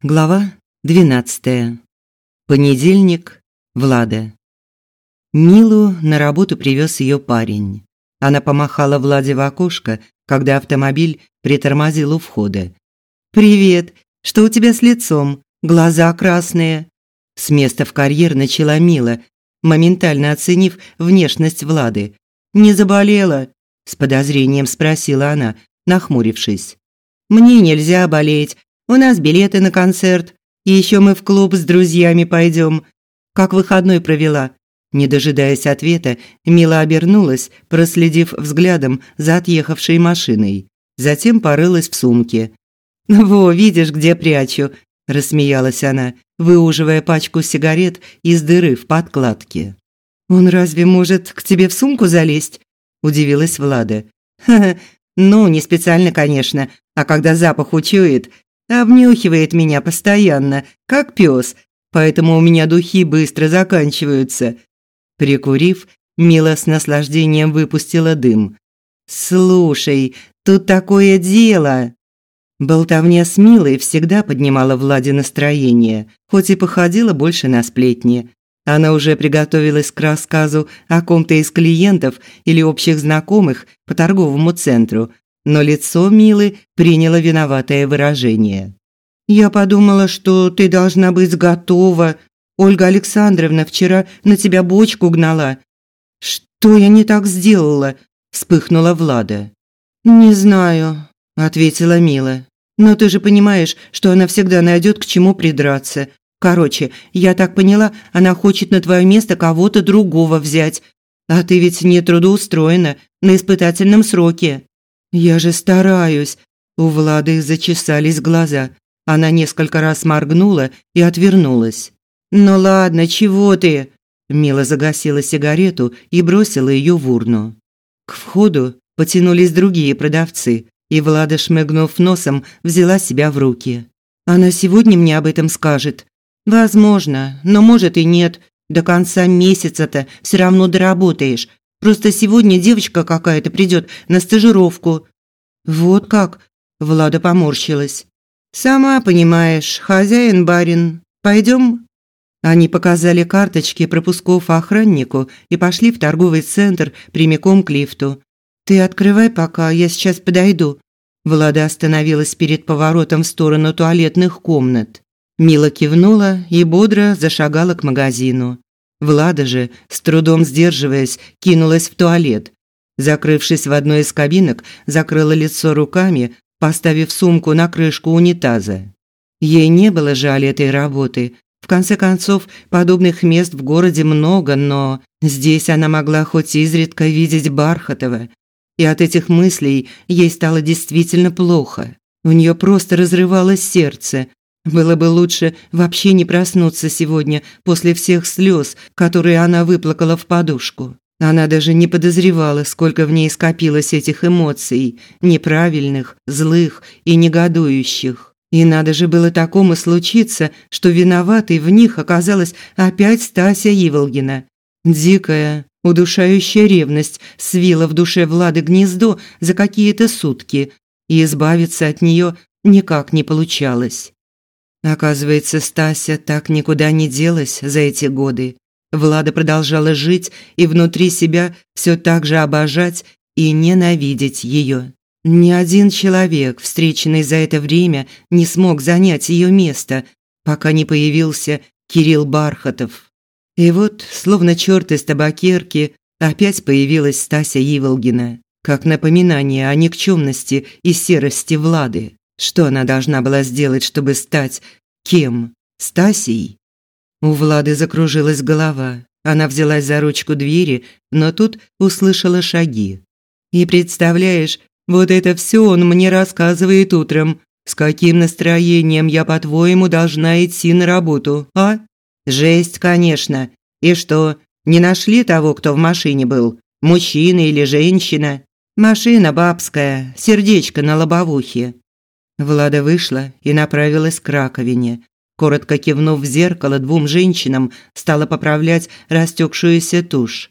Глава 12. Понедельник. Влада. Милу на работу привез ее парень. Она помахала Владе в окошко, когда автомобиль притормозил у входа. «Привет! Что у тебя с лицом? Глаза красные!» С места в карьер начала Мила, моментально оценив внешность Влады. «Не заболела?» – с подозрением спросила она, нахмурившись. «Мне нельзя болеть, у нас билеты на концерт. И еще мы в клуб с друзьями пойдем. Как выходной провела?» Не дожидаясь ответа, Мила обернулась, проследив взглядом за отъехавшей машиной. Затем порылась в сумке. «Во, видишь, где прячу!» – рассмеялась она, выуживая пачку сигарет из дыры в подкладке. «Он разве может к тебе в сумку залезть?» – удивилась Влада. «Ха-ха, ну, не специально, конечно, а когда запах учует, Обнюхивает меня постоянно, как пес, поэтому у меня духи быстро заканчиваются. Прикурив, Мила с наслаждением выпустила дым. «Слушай, тут такое дело!» Болтовня с Милой всегда поднимала Владе настроение, хоть и походила больше на сплетни. Она уже приготовилась к рассказу о ком-то из клиентов или общих знакомых по торговому центру, но лицо Милы приняло виноватое выражение. «Я подумала, что ты должна быть готова. Ольга Александровна вчера на тебя бочку гнала». «Что я не так сделала?» – вспыхнула Влада. «Не знаю», – ответила Мила. «Но ты же понимаешь, что она всегда найдет к чему придраться. Короче, я так поняла, она хочет на твое место кого-то другого взять. А ты ведь не трудоустроена, на испытательном сроке». «Я же стараюсь!» У Влады зачесались глаза. Она несколько раз моргнула и отвернулась. «Ну ладно, чего ты?» Мила загасила сигарету и бросила ее в урну. К входу потянулись другие продавцы, и Влада, шмыгнув носом, взяла себя в руки. «Она сегодня мне об этом скажет?» «Возможно, но может и нет. До конца месяца-то все равно доработаешь. Просто сегодня девочка какая-то придет на стажировку». «Вот как?» – Влада поморщилась. «Сама понимаешь, хозяин барин. Пойдем?» Они показали карточки пропусков охраннику и пошли в торговый центр прямиком к лифту. «Ты открывай пока, я сейчас подойду». Влада остановилась перед поворотом в сторону туалетных комнат. Мила кивнула и бодро зашагала к магазину. Влада же, с трудом сдерживаясь, кинулась в туалет. Закрывшись в одной из кабинок, закрыла лицо руками, поставив сумку на крышку унитаза. Ей не было жаль этой работы. В конце концов, подобных мест в городе много, но здесь она могла хоть изредка видеть Бархатова. И от этих мыслей ей стало действительно плохо. У нее просто разрывалось сердце, было бы лучше вообще не проснуться сегодня после всех слез, которые она выплакала в подушку. Она даже не подозревала, сколько в ней скопилось этих эмоций, неправильных, злых и негодующих. И надо же было такому случиться, что виноватой в них оказалась опять Стася Иволгина. Дикая, удушающая ревность свила в душе Влады гнездо за какие-то сутки, и избавиться от нее никак не получалось. Оказывается, Стася так никуда не делась за эти годы. Влада продолжала жить и внутри себя все так же обожать и ненавидеть ее. Ни один человек, встреченный за это время, не смог занять ее место, пока не появился Кирилл Бархатов. И вот, словно черт из табакерки, опять появилась Стася Иволгина, как напоминание о никчемности и серости Влады. Что она должна была сделать, чтобы стать кем? Стасей? У Влады закружилась голова. Она взялась за ручку двери, но тут услышала шаги. И представляешь, вот это все он мне рассказывает утром. С каким настроением я, по-твоему, должна идти на работу, а? Жесть, конечно. И что, не нашли того, кто в машине был? Мужчина или женщина? Машина бабская, сердечко на лобовухе. Влада вышла и направилась к раковине. Коротко кивнув в зеркало двум женщинам, стала поправлять растекшуюся тушь.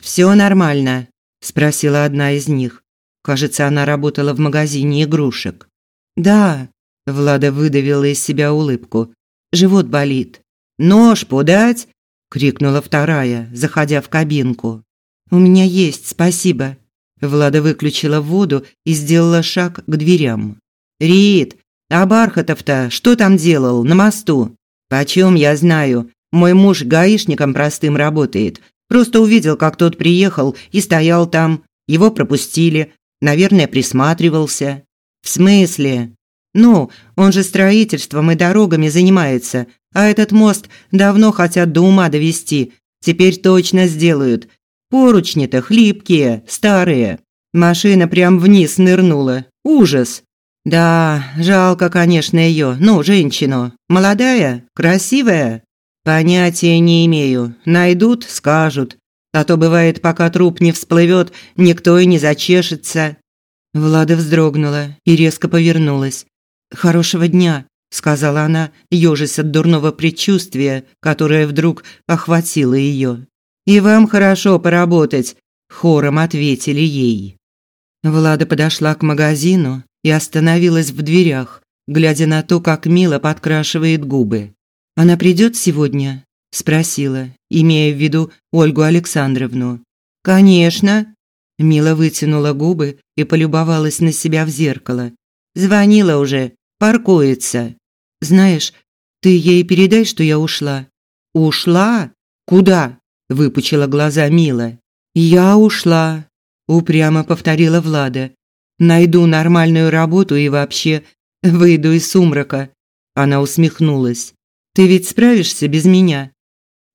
«Все нормально?» – спросила одна из них. Кажется, она работала в магазине игрушек. «Да», – Влада выдавила из себя улыбку. Живот болит. Нож подать? крикнула вторая, заходя в кабинку. У меня есть, спасибо. Влада выключила воду и сделала шаг к дверям. Рит, а Бархатов-то что там делал на мосту? Почем я знаю? Мой муж гаишником простым работает. Просто увидел, как тот приехал и стоял там. Его пропустили. Наверное, присматривался. В смысле? Ну, он же строительством и дорогами занимается, а этот мост давно хотят до ума довести. Теперь точно сделают. Поручни-то хлипкие, старые. Машина прям вниз нырнула. Ужас. Да, жалко, конечно, ее, ну, женщину. Молодая, красивая. Понятия не имею. Найдут, скажут. А то бывает, пока труп не всплывет, никто и не зачешется. Влада вздрогнула и резко повернулась. Хорошего дня, сказала она, ёжась от дурного предчувствия, которое вдруг охватило ее. И вам хорошо поработать, хором ответили ей. Влада подошла к магазину и остановилась в дверях, глядя на то, как Мила подкрашивает губы. Она придет сегодня? спросила, имея в виду Ольгу Александровну. Конечно, Мила вытянула губы и полюбовалась на себя в зеркало. Звонила уже, паркуется. Знаешь, ты ей передай, что я ушла. Ушла? Куда? выпучила глаза Мила. Я ушла, упрямо повторила Влада. Найду нормальную работу и вообще выйду из сумрака. Она усмехнулась. Ты ведь справишься без меня?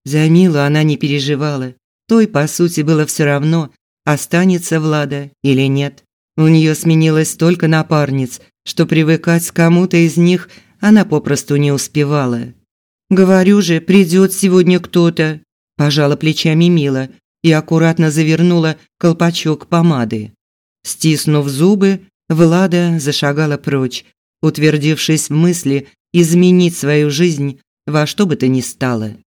За Милу она не переживала. Той, по сути, было все равно, останется Влада или нет. У нее сменилось столько напарниц, что привыкать к кому-то из них она попросту не успевала. «Говорю же, придет сегодня кто-то», – пожала плечами Мила и аккуратно завернула колпачок помады. Стиснув зубы, Влада зашагала прочь, утвердившись в мысли изменить свою жизнь во что бы то ни стало.